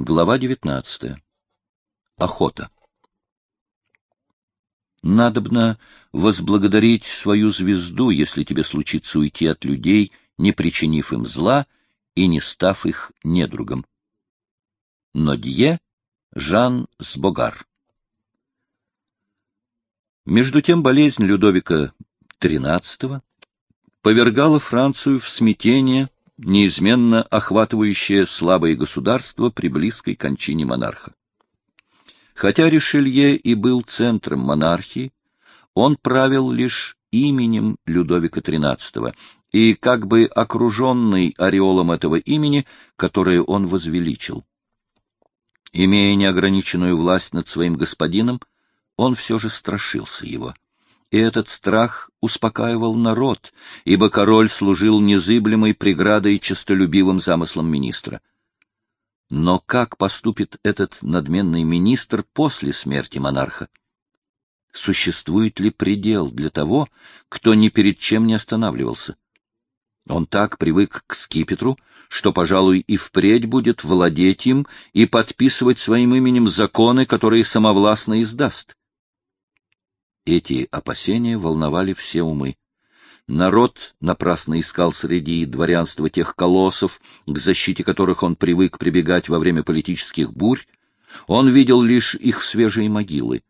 Глава 19. Охота. Надобно возблагодарить свою звезду, если тебе случится уйти от людей, не причинив им зла и не став их недругом. Нодье Жан Сбогар Между тем болезнь Людовика XIII повергала Францию в смятение, неизменно охватывающее слабые государства при близкой кончине монарха. Хотя Ришелье и был центром монархии, он правил лишь именем Людовика XIII и как бы окруженный ореолом этого имени, которое он возвеличил. Имея неограниченную власть над своим господином, он все же страшился его. И этот страх успокаивал народ, ибо король служил незыблемой преградой честолюбивым замыслам министра. Но как поступит этот надменный министр после смерти монарха? Существует ли предел для того, кто ни перед чем не останавливался? Он так привык к скипетру, что, пожалуй, и впредь будет владеть им и подписывать своим именем законы, которые самовластно издаст. Эти опасения волновали все умы. Народ напрасно искал среди дворянства тех колоссов, к защите которых он привык прибегать во время политических бурь. Он видел лишь их свежие могилы.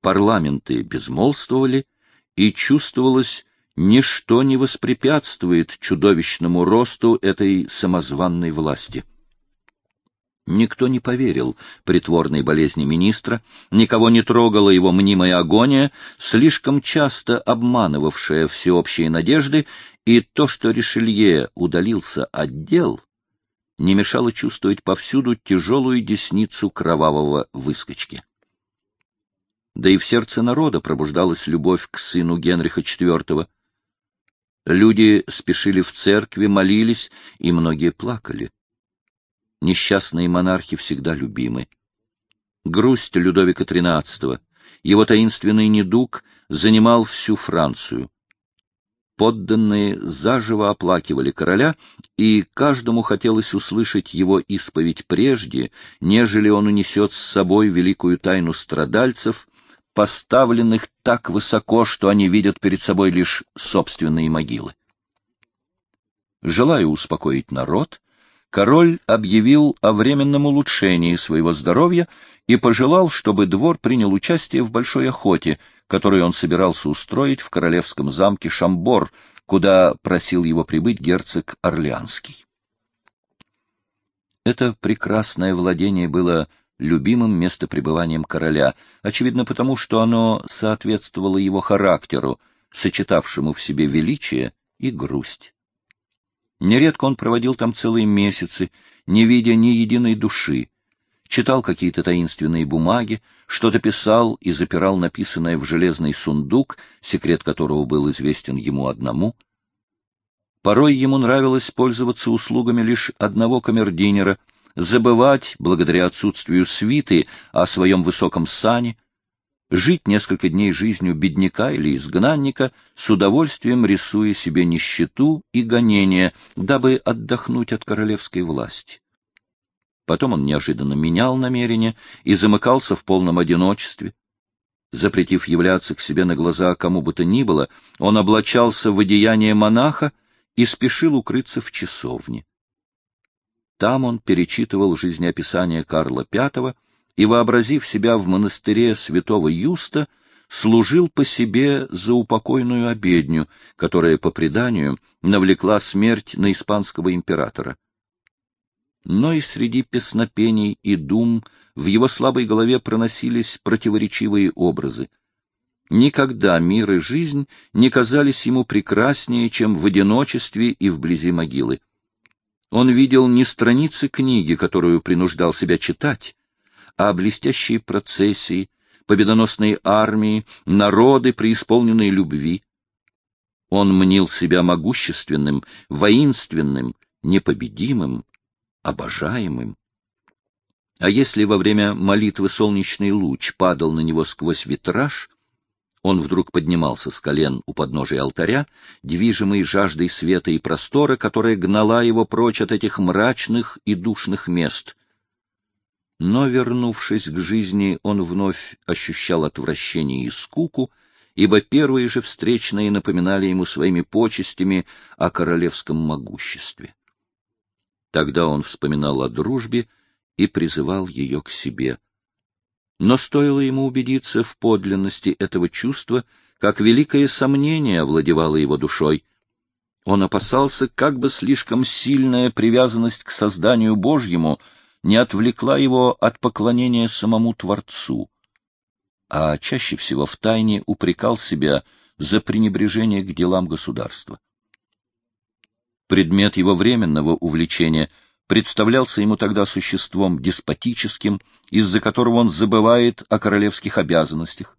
Парламенты безмолвствовали, и чувствовалось, ничто не воспрепятствует чудовищному росту этой самозванной власти. Никто не поверил притворной болезни министра, никого не трогала его мнимая агония, слишком часто обманывавшая всеобщие надежды, и то, что Ришелье удалился от дел, не мешало чувствовать повсюду тяжелую десницу кровавого выскочки. Да и в сердце народа пробуждалась любовь к сыну Генриха IV. Люди спешили в церкви, молились, и многие плакали. Несчастные монархи всегда любимы. Грусть Людовика XIII, его таинственный недуг занимал всю Францию. Подданные заживо оплакивали короля, и каждому хотелось услышать его исповедь прежде, нежели он унесет с собой великую тайну страдальцев, поставленных так высоко, что они видят перед собой лишь собственные могилы. Желая успокоить народ, король объявил о временном улучшении своего здоровья и пожелал, чтобы двор принял участие в большой охоте, которую он собирался устроить в королевском замке Шамбор, куда просил его прибыть герцог Орлеанский. Это прекрасное владение было любимым местопребыванием короля, очевидно потому, что оно соответствовало его характеру, сочетавшему в себе величие и грусть. Нередко он проводил там целые месяцы, не видя ни единой души, читал какие-то таинственные бумаги, что-то писал и запирал написанное в железный сундук, секрет которого был известен ему одному. Порой ему нравилось пользоваться услугами лишь одного камердинера, забывать, благодаря отсутствию свиты, о своем высоком сане, жить несколько дней жизнью бедняка или изгнанника, с удовольствием рисуя себе нищету и гонения, дабы отдохнуть от королевской власти. Потом он неожиданно менял намерение и замыкался в полном одиночестве. Запретив являться к себе на глаза кому бы то ни было, он облачался в одеяние монаха и спешил укрыться в часовне. Там он перечитывал жизнеописание Карла V и, вообразив себя в монастыре святого Юста, служил по себе за упокойную обедню, которая, по преданию, навлекла смерть на испанского императора. Но и среди песнопений и дум в его слабой голове проносились противоречивые образы. Никогда мир и жизнь не казались ему прекраснее, чем в одиночестве и вблизи могилы. Он видел не страницы книги, которую принуждал себя читать, а блестящие процессии, победоносные армии, народы, преисполненные любви. Он мнил себя могущественным, воинственным, непобедимым, обожаемым. А если во время молитвы солнечный луч падал на него сквозь витраж, он вдруг поднимался с колен у подножия алтаря, движимый жаждой света и простора, которая гнала его прочь от этих мрачных и душных мест — Но, вернувшись к жизни, он вновь ощущал отвращение и скуку, ибо первые же встречные напоминали ему своими почестями о королевском могуществе. Тогда он вспоминал о дружбе и призывал ее к себе. Но стоило ему убедиться в подлинности этого чувства, как великое сомнение овладевало его душой. Он опасался, как бы слишком сильная привязанность к созданию Божьему не отвлекла его от поклонения самому Творцу, а чаще всего втайне упрекал себя за пренебрежение к делам государства. Предмет его временного увлечения представлялся ему тогда существом деспотическим, из-за которого он забывает о королевских обязанностях.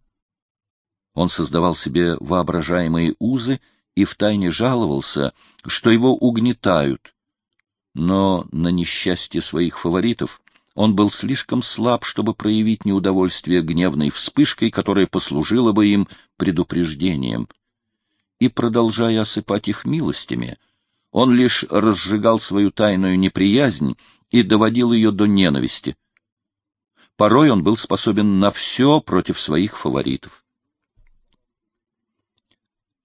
Он создавал себе воображаемые узы и втайне жаловался, что его угнетают. Но на несчастье своих фаворитов он был слишком слаб, чтобы проявить неудовольствие гневной вспышкой, которая послужила бы им предупреждением. И, продолжая осыпать их милостями, он лишь разжигал свою тайную неприязнь и доводил ее до ненависти. Порой он был способен на все против своих фаворитов.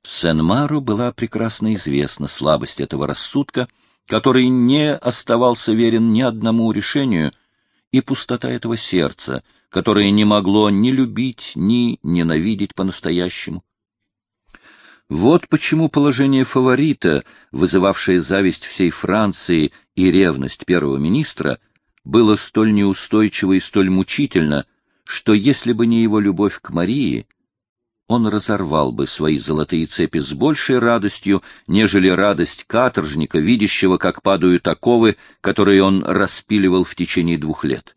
Сен-Мару была прекрасно известна слабость этого рассудка, который не оставался верен ни одному решению, и пустота этого сердца, которое не могло ни любить, ни ненавидеть по-настоящему. Вот почему положение фаворита, вызывавшее зависть всей Франции и ревность первого министра, было столь неустойчиво и столь мучительно, что если бы не его любовь к Марии, он разорвал бы свои золотые цепи с большей радостью, нежели радость каторжника, видящего, как падают оковы, которые он распиливал в течение двух лет.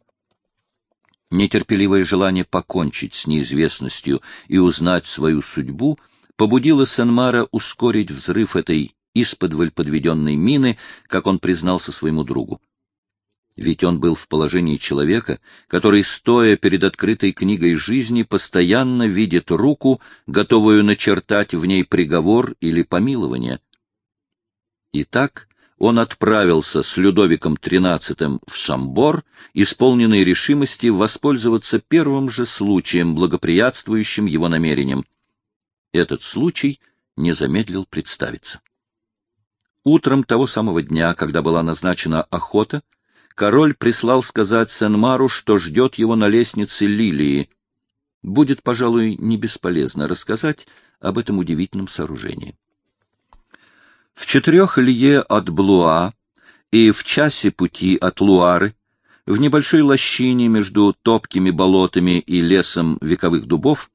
Нетерпеливое желание покончить с неизвестностью и узнать свою судьбу — побудило Сен-Мара ускорить взрыв этой исподволь подведенной мины, как он признался своему другу. Ведь он был в положении человека, который, стоя перед открытой книгой жизни, постоянно видит руку, готовую начертать в ней приговор или помилование. Итак, он отправился с Людовиком XIII в Шамбор, исполненный решимости воспользоваться первым же случаем, благоприятствующим его намерениям. Этот случай не замедлил представиться. Утром того самого дня, когда была назначена охота, король прислал сказать Сен-Мару, что ждет его на лестнице Лилии. Будет, пожалуй, не бесполезно рассказать об этом удивительном сооружении. В четырех лье от Блуа и в часе пути от Луары, в небольшой лощине между топкими болотами и лесом вековых дубов,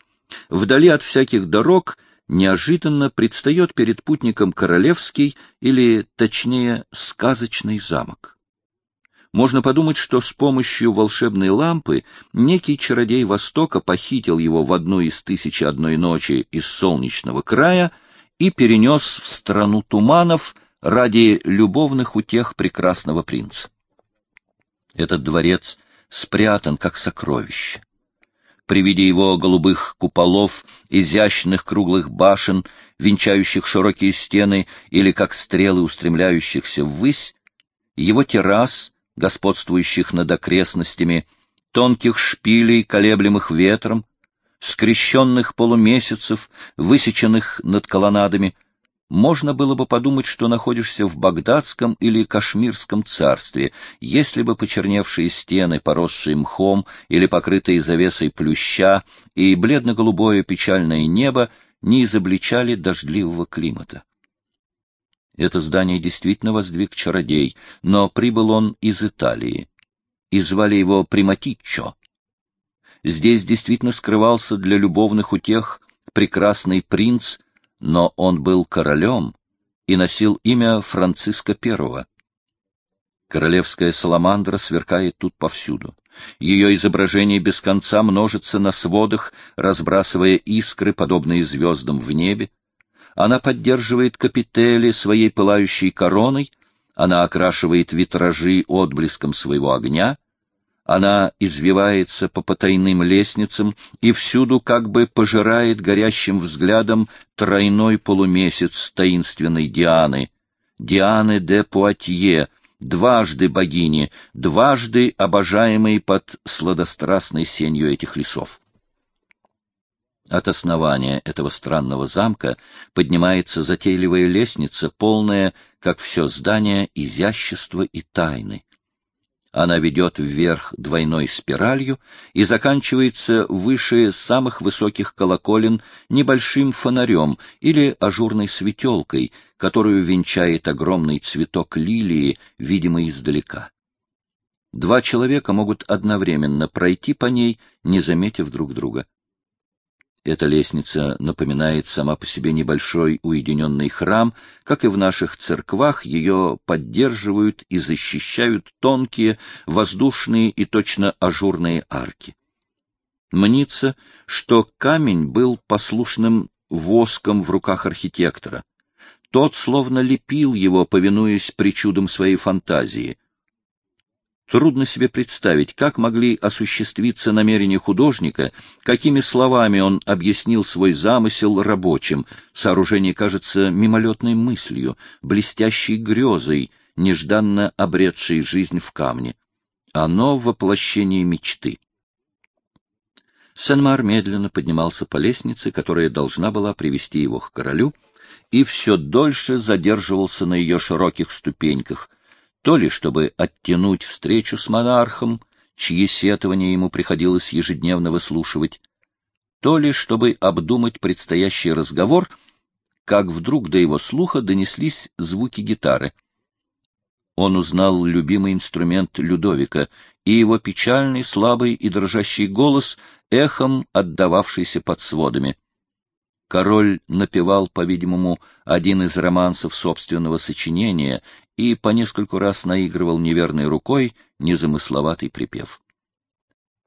Вдали от всяких дорог неожиданно предстает перед путником королевский или, точнее, сказочный замок. Можно подумать, что с помощью волшебной лампы некий чародей Востока похитил его в одну из тысячи одной ночи из солнечного края и перенес в страну туманов ради любовных утех прекрасного принца. Этот дворец спрятан как сокровище при виде его голубых куполов, изящных круглых башен, венчающих широкие стены или как стрелы устремляющихся ввысь, его террас, господствующих над окрестностями, тонких шпилей, колеблемых ветром, скрещенных полумесяцев, высеченных над колоннадами — можно было бы подумать, что находишься в Багдадском или Кашмирском царстве, если бы почерневшие стены, поросшие мхом или покрытые завесой плюща, и бледно-голубое печальное небо не изобличали дождливого климата. Это здание действительно воздвиг чародей, но прибыл он из Италии, и звали его Приматиччо. Здесь действительно скрывался для любовных утех прекрасный принц — но он был королем и носил имя Франциска I. Королевская саламандра сверкает тут повсюду. Ее изображение без конца множится на сводах, разбрасывая искры, подобные звездам в небе. Она поддерживает капители своей пылающей короной, она окрашивает витражи отблеском своего огня — она извивается по потайным лестницам и всюду как бы пожирает горящим взглядом тройной полумесяц таинственной Дианы, Дианы де Пуатье, дважды богини, дважды обожаемой под сладострастной сенью этих лесов. От основания этого странного замка поднимается затейливая лестница, полная, как все здание, изящества и тайны. Она ведет вверх двойной спиралью и заканчивается выше самых высоких колоколен небольшим фонарем или ажурной светелкой, которую венчает огромный цветок лилии, видимый издалека. Два человека могут одновременно пройти по ней, не заметив друг друга. Эта лестница напоминает сама по себе небольшой уединенный храм, как и в наших церквах ее поддерживают и защищают тонкие, воздушные и точно ажурные арки. Мнится, что камень был послушным воском в руках архитектора. Тот словно лепил его, повинуясь причудам своей фантазии — Трудно себе представить, как могли осуществиться намерения художника, какими словами он объяснил свой замысел рабочим. Сооружение кажется мимолетной мыслью, блестящей грезой, нежданно обретшей жизнь в камне. Оно — воплощение мечты. Сен-Мар медленно поднимался по лестнице, которая должна была привести его к королю, и все дольше задерживался на ее широких ступеньках — то ли чтобы оттянуть встречу с монархом, чьи сетования ему приходилось ежедневно выслушивать, то ли чтобы обдумать предстоящий разговор, как вдруг до его слуха донеслись звуки гитары. Он узнал любимый инструмент Людовика и его печальный, слабый и дрожащий голос, эхом отдававшийся под сводами. Король напевал, по-видимому, один из романсов собственного сочинения и по нескольку раз наигрывал неверной рукой незамысловатый припев.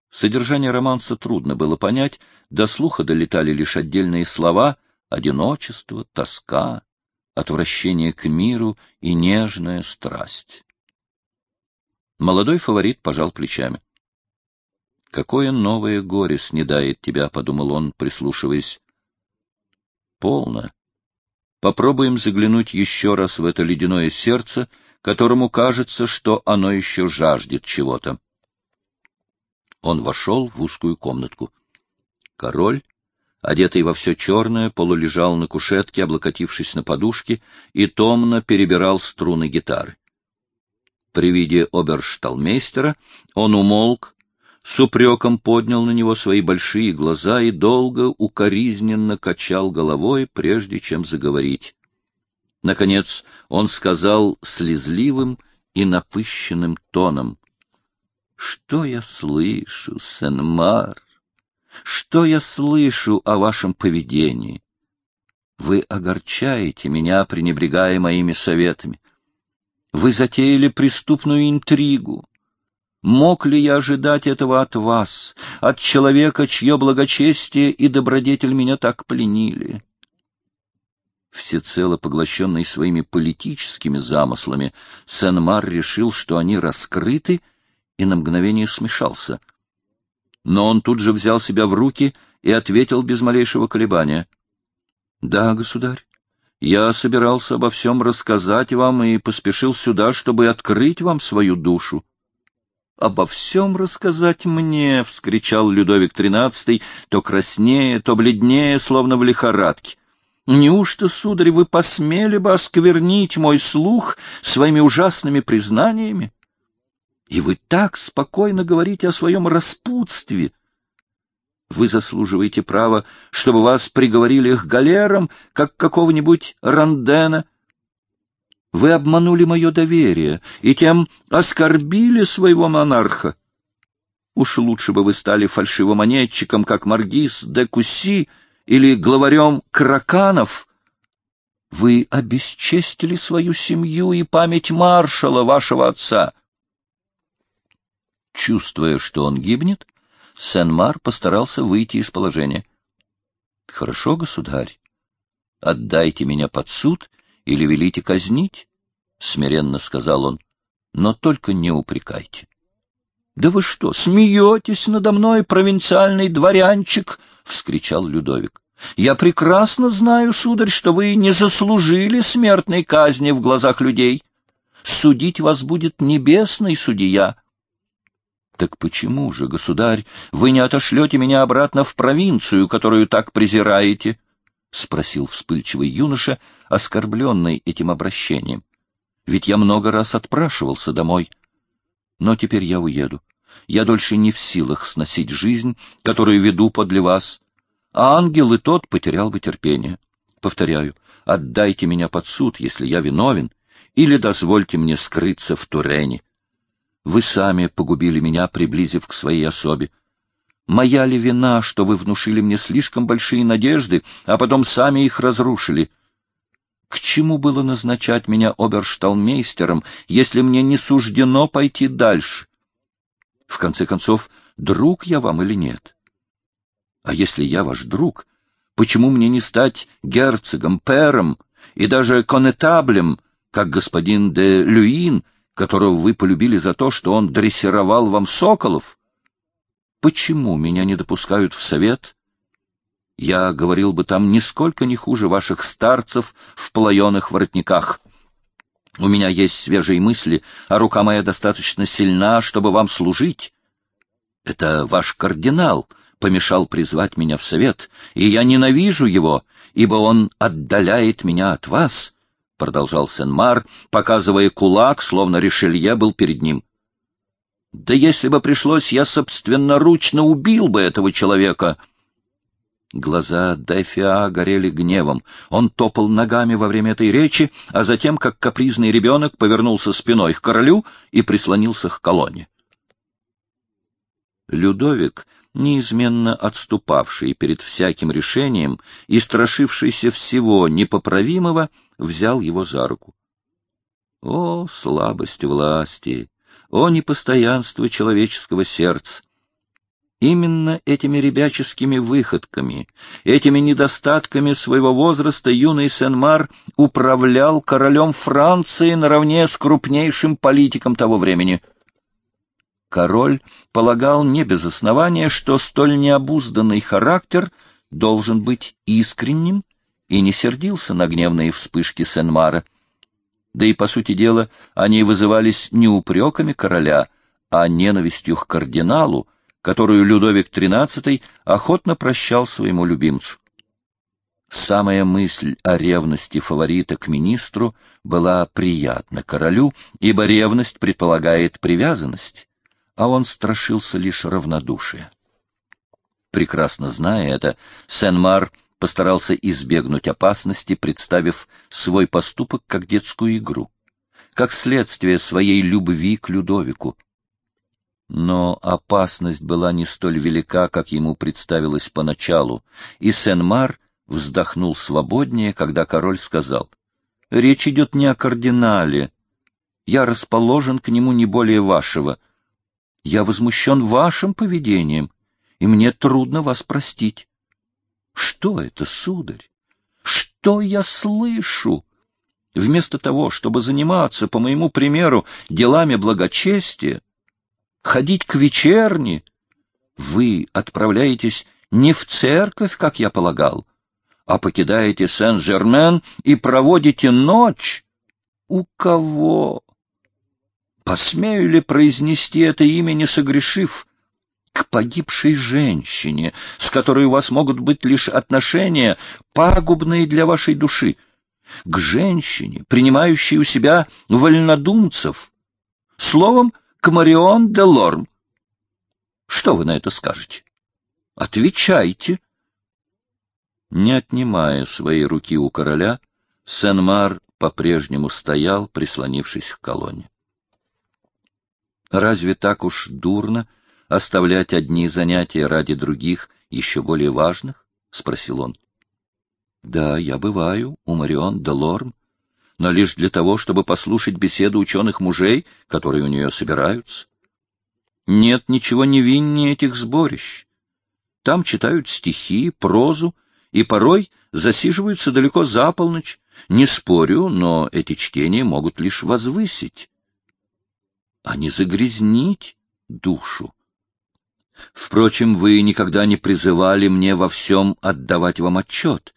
Содержание романса трудно было понять, до слуха долетали лишь отдельные слова «одиночество», «тоска», «отвращение к миру» и «нежная страсть». Молодой фаворит пожал плечами. «Какое новое горе снедает тебя», — подумал он, прислушиваясь. Полно. Попробуем заглянуть еще раз в это ледяное сердце, которому кажется, что оно еще жаждет чего-то. Он вошел в узкую комнатку. Король, одетый во все черное, полулежал на кушетке, облокотившись на подушке, и томно перебирал струны гитары. При виде обершталмейстера он умолк, с упреком поднял на него свои большие глаза и долго укоризненно качал головой, прежде чем заговорить. Наконец он сказал слезливым и напыщенным тоном. — Что я слышу, Сен-Мар? Что я слышу о вашем поведении? Вы огорчаете меня, пренебрегая моими советами. Вы затеяли преступную интригу. Мог ли я ожидать этого от вас, от человека, чье благочестие и добродетель меня так пленили? Всецело поглощенный своими политическими замыслами, Сен-Мар решил, что они раскрыты, и на мгновение смешался. Но он тут же взял себя в руки и ответил без малейшего колебания. — Да, государь, я собирался обо всем рассказать вам и поспешил сюда, чтобы открыть вам свою душу обо всем рассказать мне, — вскричал Людовик XIII, то краснее, то бледнее, словно в лихорадке. Неужто, сударь, вы посмели бы осквернить мой слух своими ужасными признаниями? И вы так спокойно говорите о своем распутстве. Вы заслуживаете права, чтобы вас приговорили к галерам, как какого-нибудь Рандена, вы обманули мое доверие и тем оскорбили своего монарха. Уж лучше бы вы стали фальшивомонетчиком, как Маргиз де Куси или главарем Краканов. Вы обесчестили свою семью и память маршала, вашего отца. Чувствуя, что он гибнет, Сен-Мар постарался выйти из положения. — Хорошо, государь, отдайте меня под суд — или велите казнить, — смиренно сказал он, — но только не упрекайте. — Да вы что, смеетесь надо мной, провинциальный дворянчик? — вскричал Людовик. — Я прекрасно знаю, сударь, что вы не заслужили смертной казни в глазах людей. Судить вас будет небесный судья. Так почему же, государь, вы не отошлете меня обратно в провинцию, которую так презираете? — спросил вспыльчивый юноша, оскорбленный этим обращением. — Ведь я много раз отпрашивался домой. Но теперь я уеду. Я дольше не в силах сносить жизнь, которую веду подле вас. А ангел и тот потерял бы терпение. Повторяю, отдайте меня под суд, если я виновен, или дозвольте мне скрыться в Турене. Вы сами погубили меня, приблизив к своей особе. Моя ли вина, что вы внушили мне слишком большие надежды, а потом сами их разрушили? К чему было назначать меня обершталмейстером, если мне не суждено пойти дальше? В конце концов, друг я вам или нет? А если я ваш друг, почему мне не стать герцогом, пером и даже конетаблем, как господин де Люин, которого вы полюбили за то, что он дрессировал вам соколов? Почему меня не допускают в совет? Я говорил бы там нисколько не хуже ваших старцев в плаеных воротниках. У меня есть свежие мысли, а рука моя достаточно сильна, чтобы вам служить. Это ваш кардинал помешал призвать меня в совет, и я ненавижу его, ибо он отдаляет меня от вас, — продолжал Сен-Мар, показывая кулак, словно Ришелье был перед ним. Да если бы пришлось, я собственноручно убил бы этого человека. Глаза Дефиа горели гневом. Он топал ногами во время этой речи, а затем, как капризный ребенок, повернулся спиной к королю и прислонился к колонне. Людовик, неизменно отступавший перед всяким решением и страшившийся всего непоправимого, взял его за руку. О, слабость власти! О, непостоянство человеческого сердца! Именно этими ребяческими выходками, этими недостатками своего возраста юный Сен-Мар управлял королем Франции наравне с крупнейшим политиком того времени. Король полагал не без основания, что столь необузданный характер должен быть искренним и не сердился на гневные вспышки Сен-Мара. Да и, по сути дела, они вызывались не упреками короля, а ненавистью к кардиналу, которую Людовик XIII охотно прощал своему любимцу. Самая мысль о ревности фаворита к министру была приятна королю, ибо ревность предполагает привязанность, а он страшился лишь равнодушия. Прекрасно зная это, Сен-Мар постарался избегнуть опасности, представив свой поступок как детскую игру, как следствие своей любви к Людовику. Но опасность была не столь велика, как ему представилось поначалу, и Сен-Мар вздохнул свободнее, когда король сказал, «Речь идет не о кардинале. Я расположен к нему не более вашего. Я возмущен вашим поведением, и мне трудно вас простить. Что это, сударь? Что я слышу? Вместо того, чтобы заниматься, по моему примеру, делами благочестия, ходить к вечерне, вы отправляетесь не в церковь, как я полагал, а покидаете Сен-Жермен и проводите ночь. У кого? Посмею ли произнести это имя, не согрешив? К погибшей женщине, с которой у вас могут быть лишь отношения, пагубные для вашей души, к женщине, принимающей у себя вольнодумцев, словом, к Марион де Лорм. Что вы на это скажете? Отвечайте. Не отнимая своей руки у короля, Сен-Мар по-прежнему стоял, прислонившись к колонне. Разве так уж дурно, — оставлять одни занятия ради других, еще более важных? — спросил он. — Да, я бываю у Марион де Лорм, но лишь для того, чтобы послушать беседу ученых мужей, которые у нее собираются. Нет ничего невиннее этих сборищ. Там читают стихи, прозу, и порой засиживаются далеко за полночь. Не спорю, но эти чтения могут лишь возвысить, а не загрязнить душу. Впрочем, вы никогда не призывали мне во всем отдавать вам отчет,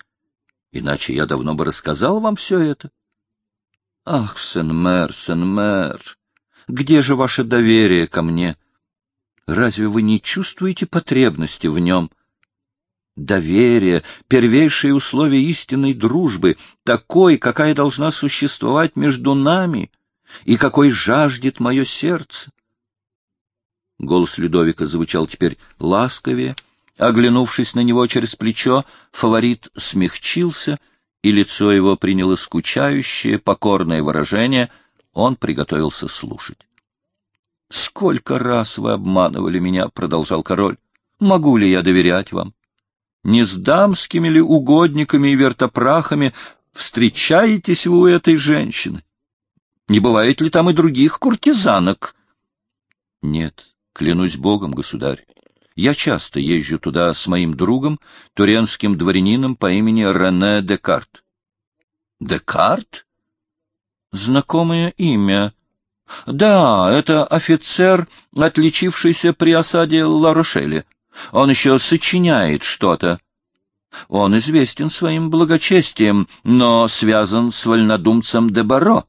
иначе я давно бы рассказал вам все это. Ах, Сен-Мэр, Сен-Мэр, где же ваше доверие ко мне? Разве вы не чувствуете потребности в нем? Доверие — первейшее условие истинной дружбы, такой, какая должна существовать между нами, и какой жаждет мое сердце. Голос Людовика звучал теперь ласковее. Оглянувшись на него через плечо, фаворит смягчился, и лицо его приняло скучающее, покорное выражение. Он приготовился слушать. — Сколько раз вы обманывали меня, — продолжал король. — Могу ли я доверять вам? Не с дамскими ли угодниками и вертопрахами встречаетесь вы у этой женщины? Не бывает ли там и других куртизанок? — Нет, Клянусь Богом, государь, я часто езжу туда с моим другом, туренским дворянином по имени Рене Декарт. Декарт? Знакомое имя. Да, это офицер, отличившийся при осаде Ла-Рошеля. Он еще сочиняет что-то. Он известен своим благочестием, но связан с вольнодумцем де Баро.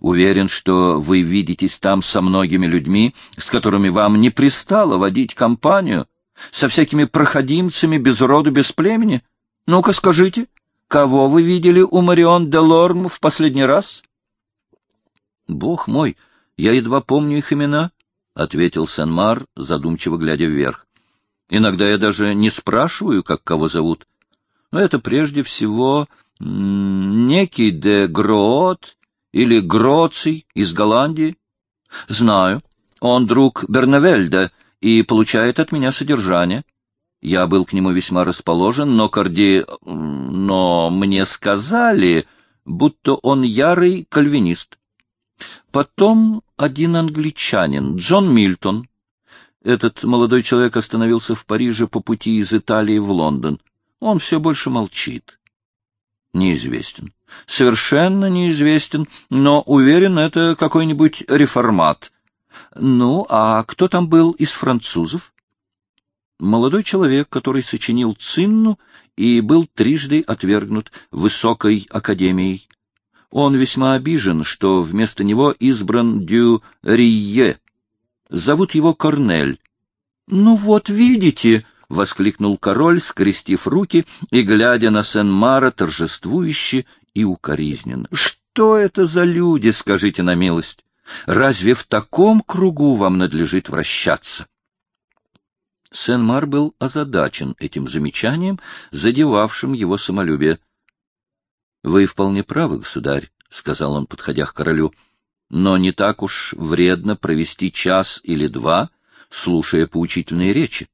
Уверен, что вы видитесь там со многими людьми, с которыми вам не пристало водить компанию, со всякими проходимцами без роду, без племени. Ну-ка скажите, кого вы видели у Марион де Лорм в последний раз? — Бог мой, я едва помню их имена, — ответил Сен-Мар, задумчиво глядя вверх. — Иногда я даже не спрашиваю, как кого зовут. Но это прежде всего некий де Гроот или Гроций из Голландии? Знаю. Он друг Берневельда и получает от меня содержание. Я был к нему весьма расположен, но Корди... Но мне сказали, будто он ярый кальвинист. Потом один англичанин, Джон Мильтон. Этот молодой человек остановился в Париже по пути из Италии в Лондон. Он все больше молчит. Неизвестен совершенно неизвестен, но уверен, это какой-нибудь реформат. Ну, а кто там был из французов? Молодой человек, который сочинил Цинну и был трижды отвергнут Высокой Академией. Он весьма обижен, что вместо него избран Дю Рие. Зовут его Корнель. — Ну вот видите, — воскликнул король, скрестив руки и глядя на Сен-Мара торжествующе и укоризненно. Что это за люди, скажите на милость? Разве в таком кругу вам надлежит вращаться? Сен-Мар был озадачен этим замечанием, задевавшим его самолюбие. — Вы вполне правы, государь, — сказал он, подходя к королю, — но не так уж вредно провести час или два, слушая поучительные речи.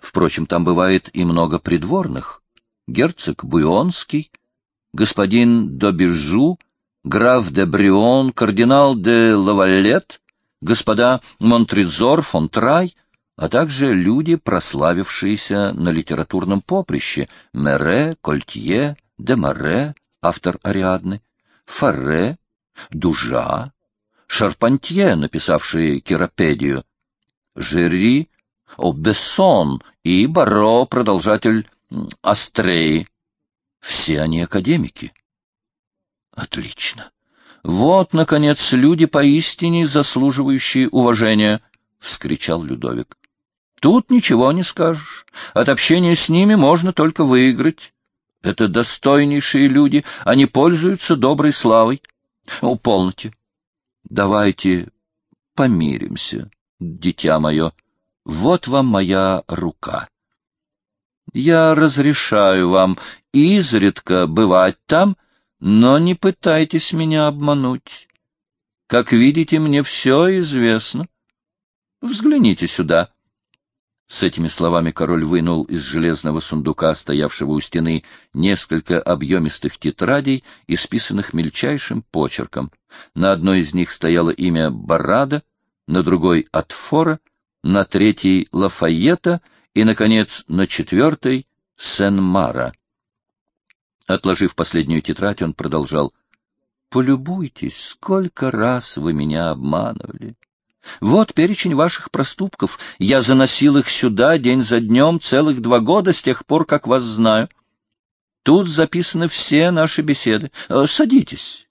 Впрочем, там бывает и много придворных. Герцог Буйонский — господин Добежу, граф де Брион, кардинал де Лавалет, господа Монтрезор, Фонтрай, а также люди, прославившиеся на литературном поприще, Мере, Кольтье, де Море, автор Ариадны, Фарре, Дужа, Шарпантье, написавший Киропедию, Жери, Обессон и Баро, продолжатель Астреи. Все они академики. Отлично. Вот, наконец, люди поистине заслуживающие уважения, — вскричал Людовик. Тут ничего не скажешь. От общения с ними можно только выиграть. Это достойнейшие люди, они пользуются доброй славой. Уполните. Давайте помиримся, дитя мое. Вот вам моя рука. Я разрешаю вам изредка бывать там, но не пытайтесь меня обмануть. Как видите, мне все известно. Взгляните сюда. С этими словами король вынул из железного сундука, стоявшего у стены, несколько объемистых тетрадей, исписанных мельчайшим почерком. На одной из них стояло имя Барада, на другой — Атфора, на третьей — Лафайета — и, наконец, на четвертой — Сен-Мара. Отложив последнюю тетрадь, он продолжал. «Полюбуйтесь, сколько раз вы меня обманывали. Вот перечень ваших проступков. Я заносил их сюда день за днем целых два года с тех пор, как вас знаю. Тут записаны все наши беседы. Э, садитесь,